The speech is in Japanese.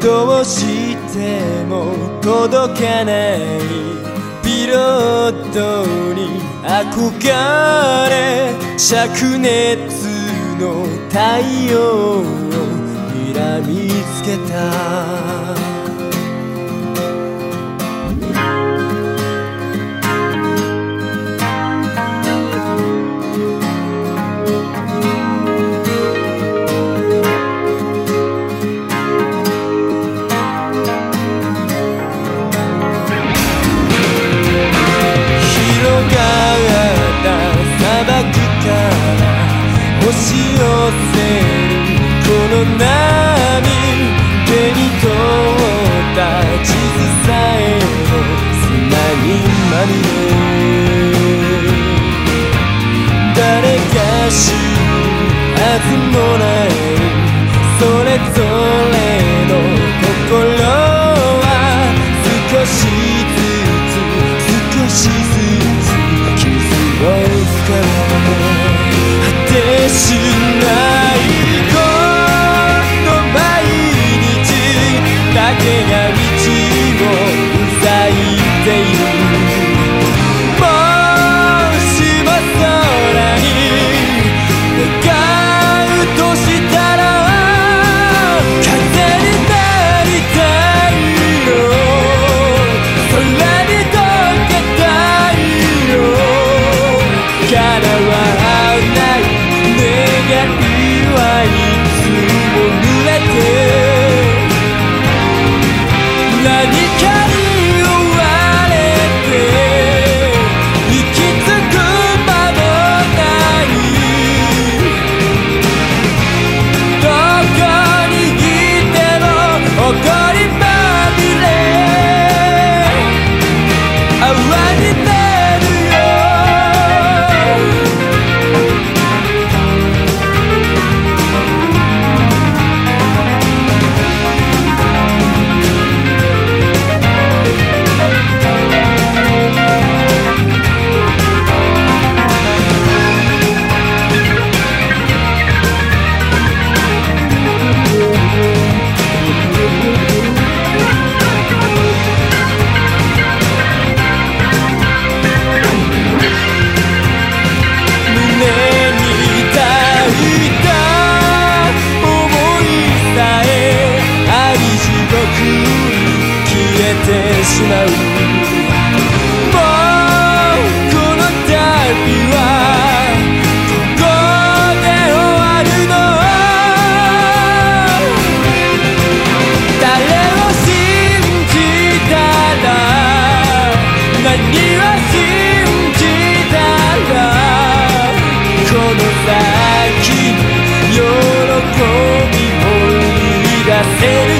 どうしても届かないピロットに憧れ灼熱の太陽を睨みつけたしはずもないそれぞれの心は少し Hey.